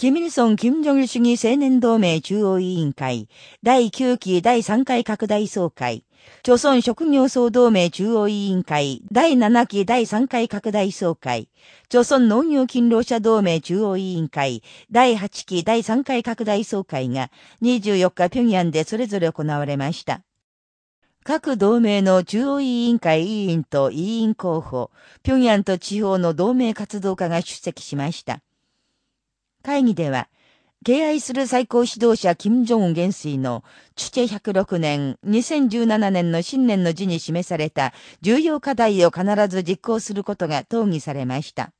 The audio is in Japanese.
キミルソン・キム・ジョギル主義青年同盟中央委員会、第9期第3回拡大総会、朝鮮職業総同盟中央委員会第7期第3回拡大総会、朝鮮農業勤労者同盟中央委員会第8期第3回拡大総会が24日平壌でそれぞれ行われました。各同盟の中央委員会委員と委員候補、平壌と地方の同盟活動家が出席しました。会議では、敬愛する最高指導者金正恩元帥の、チュチェ106年、2017年の新年の字に示された重要課題を必ず実行することが討議されました。